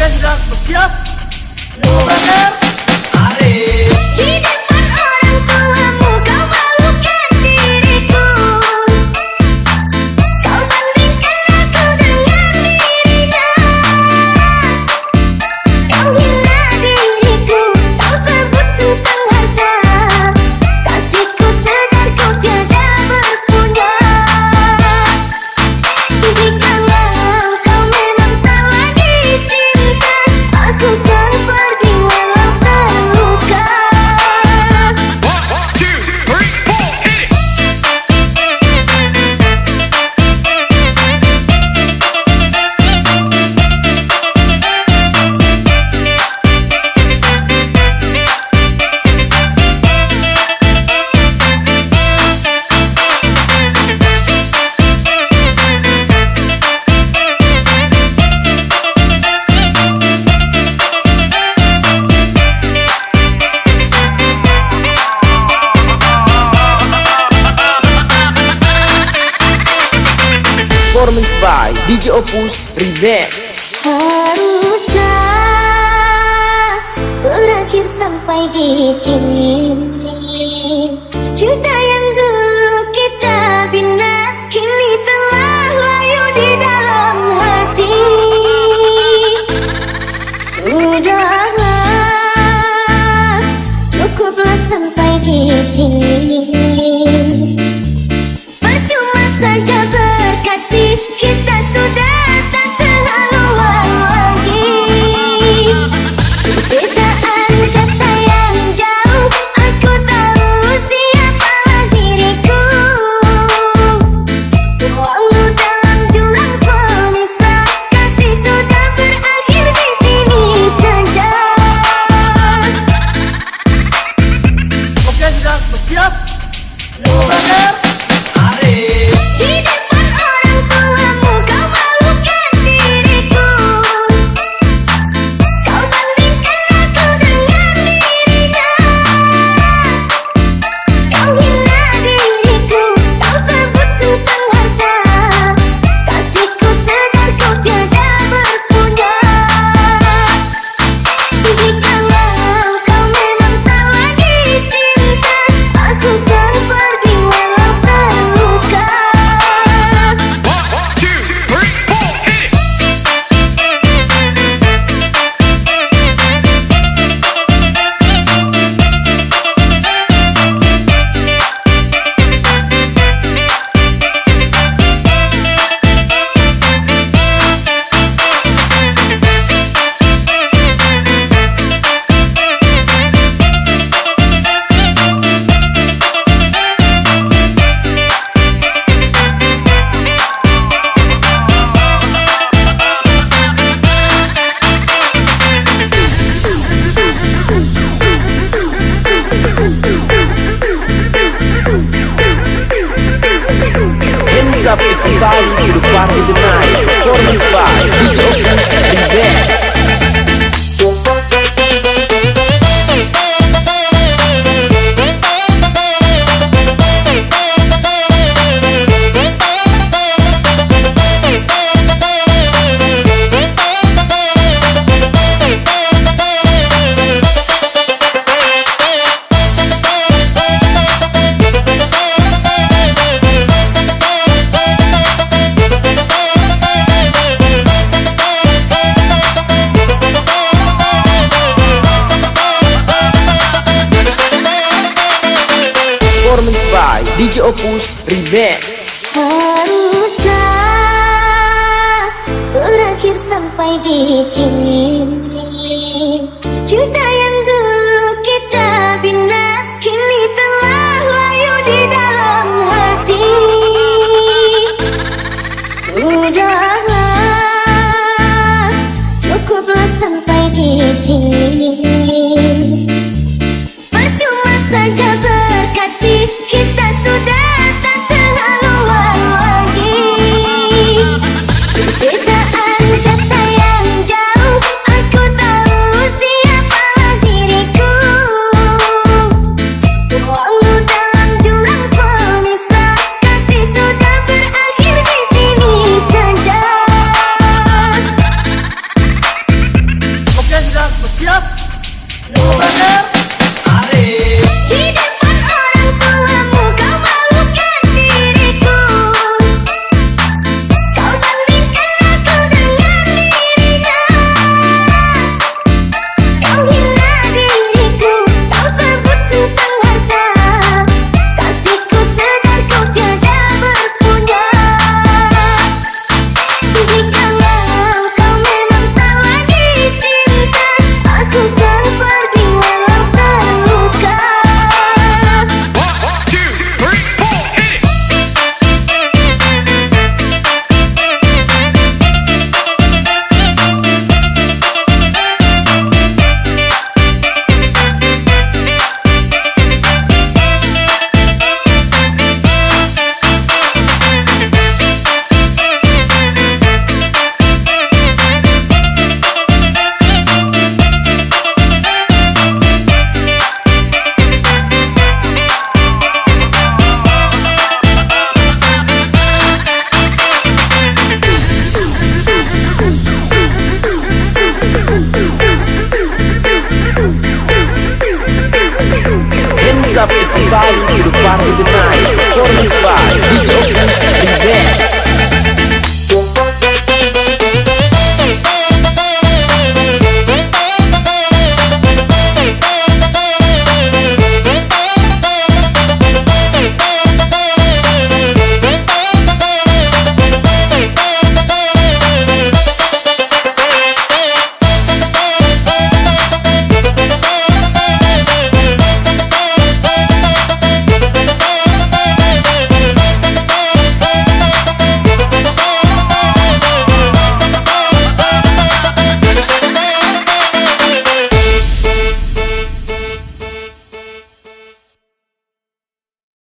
Yes, that's what you Performance by DJ Opus Remix. Haruskah berakhir sampai di sini. Cinta yang dulu kita bina Kini telah layu di dalam hati. Sudahlah Cukuplah sampai di sini Opus Remix. Haruskah berakhir sampai di sini. Cinta yang dulu kita bina Kini telah layu di dalam hati. Sudahlah Cukuplah sampai di sini